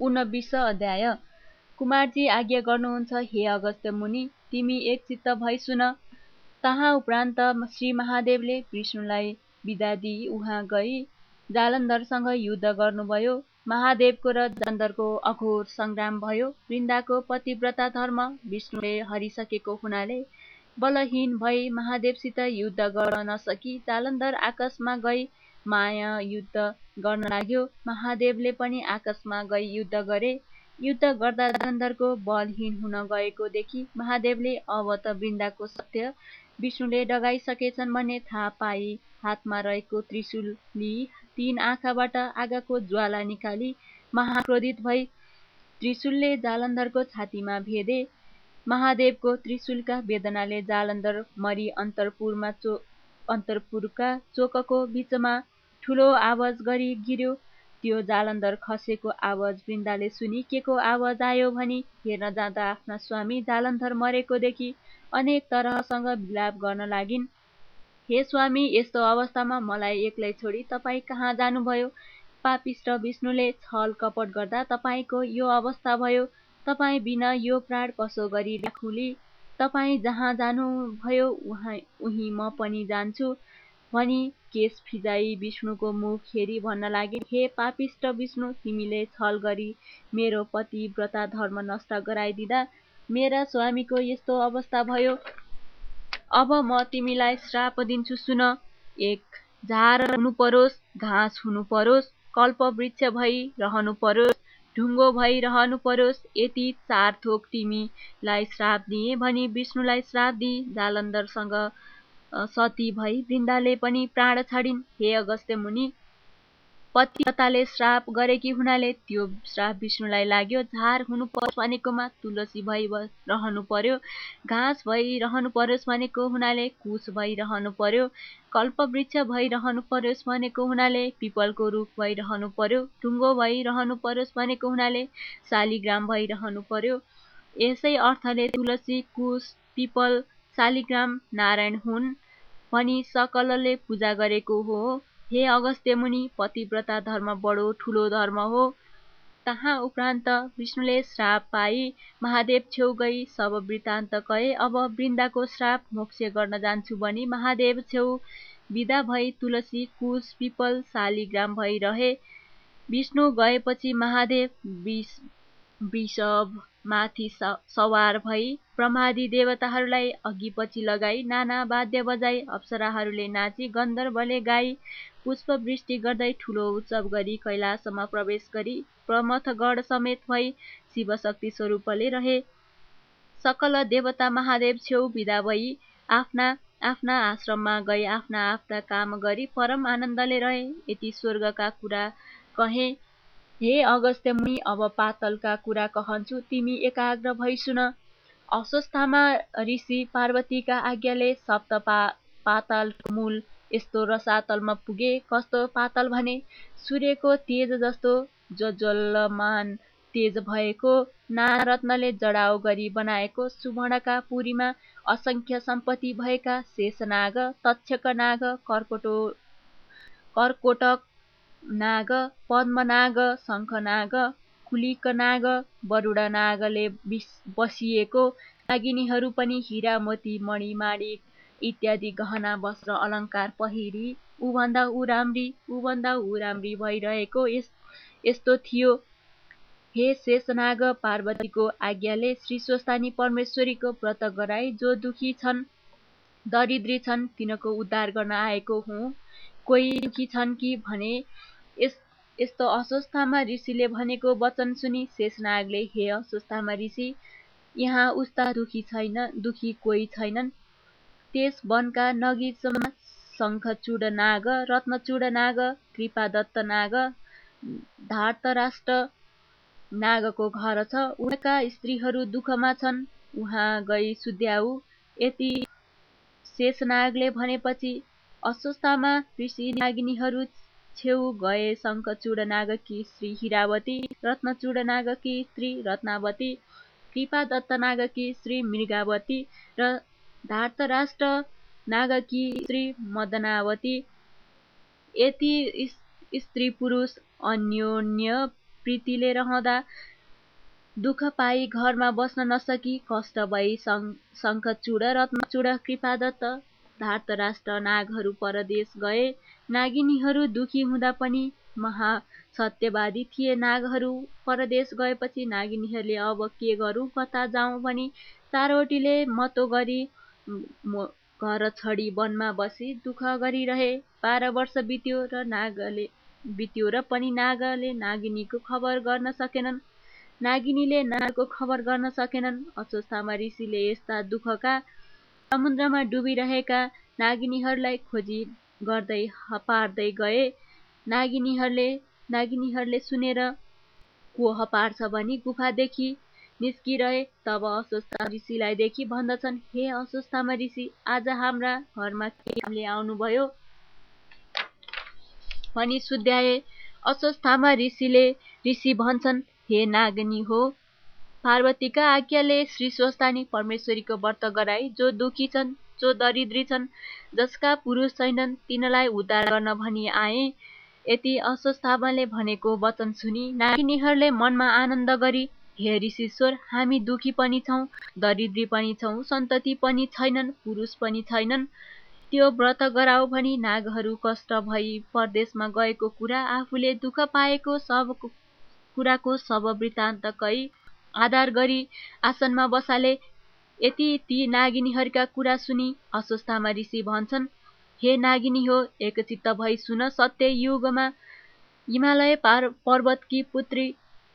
ऊनविंश अध्याय। कुमारजी आज्ञा गर्नुहुन्छ हे अगस्त्य मुनि तिमी एकचित्त भई सुन तहाँ उपरान्त श्री महादेवले विष्णुलाई बिदा दिई उहाँ गई। जालन्धरसँग युद्ध गर्नुभयो। महादेवको र जालन्धरको अघोर सङ्ग्राम भयो। वृन्दाको पतिव्रता धर्म विष्णुले हरिसकेको हुनाले बलहीन भई महादेवसित युद्ध गर्न नसकी जालन्धर आकाशमा गई। माया युद्ध गर्न लाग्यो। महादेवले पनि आकाशमा गई युद्ध गरे। युद्ध गर्दा जालन्धरको बलहीन हुन गएको देखि महादेवले अब त वृन्दाको सत्य विष्णुले डगाइसकेछन् भन्ने थाहा पाई हातमा रहेको त्रिशुल लिई तीन आँखाबाट आगाको ज्वाला निकाली। महाक्रोधित भई त्रिशुलले जालन्धरको छातीमा भेदे। महादेवको त्रिशुलका वेदनाले जालन्धर मरी अन्तरपुरमा चो अन्तरपुरका चोकको बिचमा ठुलो आवाज गरी गिर्यो त्यो जालन्धर खसेको आवाज वृन्दाले सुनि के को आवाज आयो भनी हेर्न जाँदा आफ्ना स्वामी जालन्धर मरेको देखि अनेक तरहसँग विलाप गर्न लागिन्। हे स्वामी यस्तो अवस्थामा मलाई एक्लै छोडी तपाईँ कहाँ जानुभयो? पापिष्ट विष्णुले छल कपट गर्दा तपाईँको यो अवस्था भयो। तपाईँ बिना यो प्राण कसो गरी राखुली? तपाईँ जहाँ जानुभयो उहाँ उहीँ म पनि जान्छु भनी केश फिजाई विष्णुको मुख हेरी भन्न लागे हे पापिष्ट विष्णु तिमीले छल गरी मेरो पति व्रता धर्म नष्ट गराइदिँदा मेरा स्वामीको यस्तो अवस्था भयो। अब म तिमीलाई श्राप दिन्छु सुन। एक झार हुनु परोस् घाँस हुनु परोस् कल्प वृक्ष भई रहनु परोस् ढुङ्गो भई रहनु परोस् यति चार थोक तिमीलाई श्राप दिए भनी विष्णुलाई श्राप दिई जालन्धरसँग सती भई वृन्दाले पनि प्राण छाडिन्। हे अगस्त्य मुनि पतिव्रताले श्राप गरेकी हुनाले त्यो श्राप विष्णुलाई लाग्यो। झार हुनु परोस् भनेकोमा तुलसी भई रहनु पर्यो। घाँस भई रहनु परोस् भनेको हुनाले कुश भई रहनु पर्यो। कल्प वृक्ष भई रहनु परोस् भनेको हुनाले पिपलको रुख भई रहनु पर्यो। ढुङ्गो भई रहनु परोस् भनेको हुनाले शालिग्राम भई रहनु पर्यो। यसै अर्थले तुलसी कुश पिपल शालिग्राम नारायण हुन्। भनी सकलले पूजा गरेको हो। हे अगस्त्य मुनि पतिव्रता धर्म बडो ठुलो धर्म हो। तहाँ उपरान्त विष्णुले श्राप पाई महादेव छेउ गई सब वृत्तान्त कहे अब वृन्दाको श्राप मोक्ष गर्न जान्छु भनी महादेव छेउ। विदा भई तुलसी कुश पिपल शालिग्राम भई रहे। विष्णु गएपछि महादेव विष वृषभ माथि सवार भई ब्रह्मादि देवताहरूलाई अघि पछि लगाई नाना वाद्य बजाई अप्सराहरूले नाची गन्धर्वले गाई पुष्पवृष्टि गर्दै ठुलो उत्सव गरी कैलाशमा प्रवेश गरी प्रमथगढ समेत भई शिवशक्ति स्वरूपले रहे। सकल देवता महादेव छेउ विदा भई आफ्ना आफ्ना आश्रममा गई आफ्ना आफ्ना काम गरी परम आनन्दले रहे। यति स्वर्गका कुरा कहे हे अगस्त्य मुनि अब पातलका कुरा कहन्छु तिमी एकाग्र भई सुन अस्वस्थामा ऋषि पार्वतीका आज्ञाले सप्त पा पाताल मूल यस्तो रसातलमा पुगे। कस्तो पातल भने सूर्यको तेज जस्तो जज्वलमान तेज भएको नारत्नले जडाउ गरी बनाएको सुवर्णका पुरीमा असङ्ख्य सम्पत्ति भएका शेषनाग तक्षक नाग कर्कोटो कर्कोटक नाग पद्मनाग शङ्खनाग कुलिकनाग बरुडा नागले बसिएको। नागिनीहरू पनि हिरा मोती मणि माणिक इत्यादि गहना वस्त्र अलङ्कार पहिरी ऊभन्दा ऊ राम्री ऊभन्दा ऊ राम्री भइरहेको यस यस्तो थियो। हे शेषनाग पार्वतीको आज्ञाले श्री स्वस्तानी परमेश्वरीको व्रत गराई जो दुखी छन् दरिद्री छन् तिनको उद्धार गर्न आएको हुँ। कोही दुखी छन् कि भने यस्तो अस्वस्थामा ऋषिले भनेको वचन सुनि शेषनागले हे अस्वस्थामा ऋषि यहाँ उस्ता दुखी छैन दुखी कोही छैनन्। त्यस वनका नगिचमा शङ्खचूड नाग रत्नचूड नाग कृपादत्त नाग धार्तराष्ट्र नागको घर छ। उहाँका स्त्रीहरू दुःखमा छन्। उहाँ गई सुध्याउ यति शेषनागले भनेपछि अस्वस्थामा ऋषि नागिनीहरू छेउ गए शङ्खचूड नागकी स्त्री हिरावती रत्नचूड नागकी स्त्री रत्नावती कृपादत्त नागकी स्त्री मृगावती र धार्तराष्ट्र नागकी स्त्री मदनावती। यति स्त्री पुरुष अन्योन्य प्रीतिले रहँदा दुःख पाई घरमा बस्न नसकी कष्ट भई शङ्खचूड रत्नचूड कृपादत्त धार्तराष्ट्र नागहरू परदेश गए। नागिनीहरू दुखी हुँदा पनि महासत्यवादी थिए। नागहरू परदेश गएपछि नागिनीहरूले अब के गरौँ कता जाउँ भनी चारवटीले मतो गरी घर छडी वनमा बसी दुःख गरिरहे। बाह्र वर्ष बित्यो र नागले बित्यो र पनि नागले नागिनीको खबर गर्न सकेनन्। नागिनीले नागको खबर गर्न सकेनन्। अश्वत्थामा ऋषिले यस्ता दुःखका समुद्रमा डुबिरहेका नागिनीहरूलाई खोजी गर्दै हपार्दै गए। नागिनीहरूले नागिनीहरूले सुनेर को हपार्छ भनी गुफादेखि निस्किरहे तब अस्वस्थ ऋषिलाई देखि भन्दछन् हे अस्वस्थमा ऋषि आज हाम्रा घरमा के कामले आउनुभयो भनी सुध्याए। अस्वस्थामा ऋषिले ऋषि भन्छन् हे नागिनी हो पार्वतीका आज्ञाले श्री स्वस्थानी परमेश्वरीको व्रत गराई जो दुखी छन् जो दरिद्री छन् जसका पुरुष छैनन् तिनलाई उद्धार गर्न भनी आए। यति अस्वस्थामाले भनेको वचन सुनि नागिनीहरूले मनमा आनन्द गरी हे ऋषिश्वर हामी दुखी पनि छौँ दरिद्री पनि छौँ सन्तति पनि छैनन् पुरुष पनि छैनन्। त्यो व्रत गराऊ भनी नागहरू कष्ट भई परदेशमा गएको कुरा आफूले दुःख पाएको सब कुराको सब वृत्तान्त कही आधार गरी आसनमा बसाले यति ती नागिनीहरूका कुरा सुनि अस्वस्थामा ऋषि भन्छन् हे नागिनी हो एकचित्त भई सुन सत्य युगमा हिमालय पार पर्वतकी पुत्री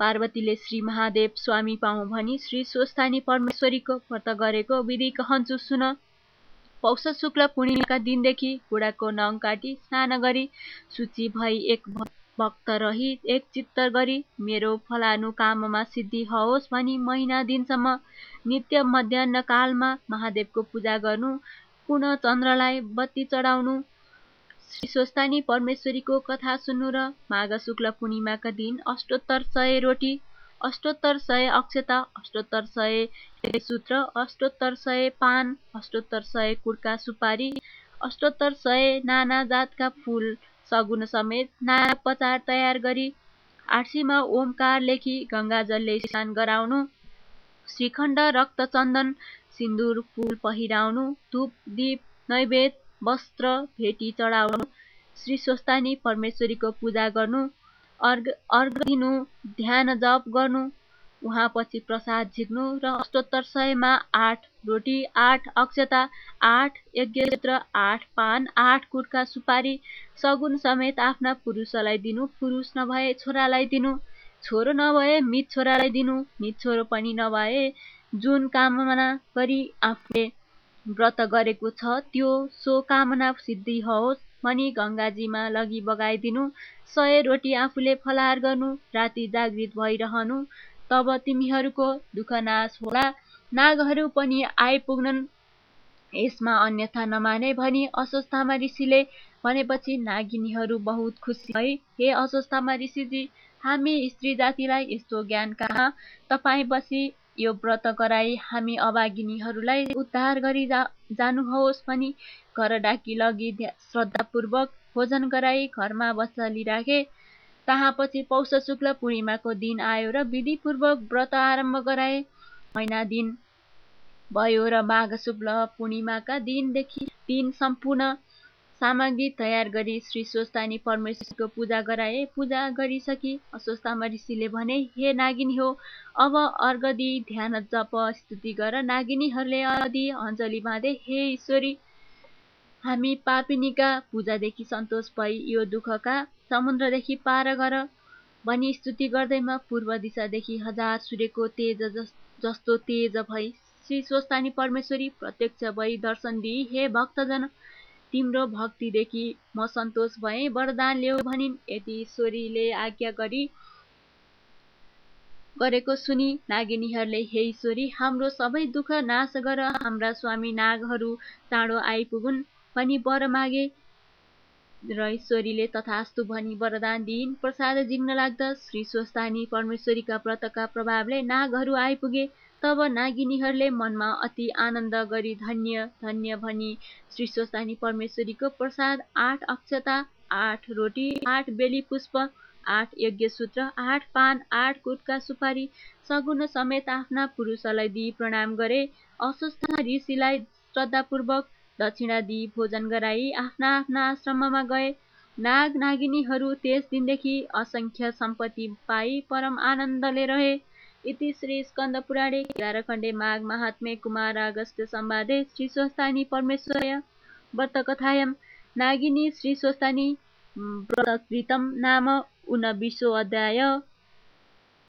पार्वतीले श्री महादेव स्वामी पाउँ भनी श्री स्वस्थानी परमेश्वरीको व्रत गरेको विधि कहन्छु सुन। पौष शुक्ल पूर्णिमाका दिनदेखि बुढाको नङ काटी स्नान गरी सूची भई एक भक्त रही एक चित्त गरी मेरो फलानु काममा सिद्धि होस् भनी महिना दिनसम्म नित्य मध्याह कालमा महादेवको पूजा गर्नु पुनः चन्द्रलाई बत्ती चढाउनु श्री स्वस्तानी परमेश्वरीको कथा सुन्नु र माघ शुक्ल पूर्णिमाका दिन अष्टोत्तर सय रोटी अष्टोत्तर सय अक्षता अष्टोत्तर सय सूत्र अष्टोत्तर सय पान अष्टोत्तर सय कुर्का सुपारी अष्टोत्तर सय नाना जातका फुल सगुन समेत नाना पचार तयार गरी आर्सीमा ओमकार लेखी गङ्गाजलले स्नान गराउनु श्रीखण्ड रक्त चन्दन सिन्दुर फुल पहिराउनु धुप दीप नैवेद वस्त्र भेटी चढाउनु श्री स्वस्तानी परमेश्वरीको पूजा गर्नु अर्घ अर्घ दिनु ध्यान जप गर्नु उहाँपछि प्रसाद झिक्नु र अष्टोत्तर सयमा आठ रोटी आठ अक्षता आठ यज्ञ आठ पान आठ कुर्का सुपारी सगुन समेत आफ्ना पुरुषलाई दिनु पुरुष नभए छोरालाई दिनु छोरो नभए मित छोरालाई दिनु मित छोरो पनि नभए जुन कामना गरी आफूले व्रत गरेको छ त्यो सो कामना सिद्धि होस् भनी गङ्गाजीमा लगी बगाइदिनु सय रोटी आफूले फलाहार गर्नु राति जागृत भइरहनु तब तिमीहरूको दुःख नाश होला। नागहरू पनि आइपुग्नन्। यसमा अन्यथा नमाने भनी अस्वस्थामा ऋषिले भनेपछि नागिनीहरू बहुत खुसी भए हे अस्वस्थामा ऋषिजी हामी स्त्री जातिलाई यस्तो ज्ञान कहाँ? तपाईँ बसी यो व्रत गराई हामी अभागिनीहरूलाई उद्धार गरी जा जानुहोस् भनी घर डाकी लगी श्रद्धापूर्वक भोजन गराई घरमा बसालिराखे। पछि पौष शुक्ल पूर्णिमाको दिन आयो र विधिपूर्वक व्रत आरम्भ गराए। महिना दिन भयो र माघ शुक्ल पूर्णिमाका दिनदेखि दिन सम्पूर्ण सामग्री तयार गरी श्री स्वस्थानी परमेश्वरको पूजा गराए। पूजा गरिसकी अस्वस्थामा ऋषिले भने हे नागिनी हो अब अर्घ दिई ध्यान जप स्तुति गर। नागिनीहरूले अदि अञ्जली बाँधे। हे ईश्वरी हामी पापिनीका पूजादेखि सन्तोष भई यो दुःखका समुद्रदेखि पार गर। भनी स्तुति गर्दैमा पूर्व दिशादेखि हजार सूर्यको तेज जस्तो तेज भई श्री स्वस्तानी परमेश्वरी प्रत्यक्ष भई दर्शन दिई हे भक्तजन! तिम्रो भक्तिदेखि म सन्तोष भएँ वरदान ल्याऊ भनिन्। यति ईश्वरीले आज्ञा गरी गरेको सुनि नागिनीहरूले हे ईश्वरी हाम्रो सबै दुःख नाश गर। हाम्रा स्वामी नागहरू चाँडो आइपुगुन्। भनी वर मागे। र ईश्वरीले तथास्तु भनी वरदान दिइन्। प्रसाद जिग्न लाग्दा श्री स्वस्थानी परमेश्वरीका व्रतका प्रभावले नागहरू आइपुगे। तब नागिनीहरूले मनमा अति आनन्द गरी धन्य धन्य भनी श्री स्वस्थानी परमेश्वरीको प्रसाद आठ अक्षता आठ रोटी आठ बेली पुष्प आठ यज्ञसूत्र आठ पान आठ गुटका सुपारी सगुन समेत आफ्ना पुरुषलाई दिई प्रणाम गरे। अस्वस्थ ऋषिलाई श्रद्धापूर्वक दक्षिणा दिई भोजन गराई आफ्ना आफ्ना आश्रममा गए। नाग नागिनीहरू त्यस दिनदेखि असङ्ख्य सम्पत्ति पाई परम आनन्दले रहे। इति श्री स्कन्द पुराणे केदारखण्डे माघ महात्मे कुमार अगस्त्य संवादे श्री स्वस्तानी परमेश्वरय। व्रतकथायां नागिनी श्री स्वस्तानी व्रतकृतं नाम ऊनविंशो अध्याय।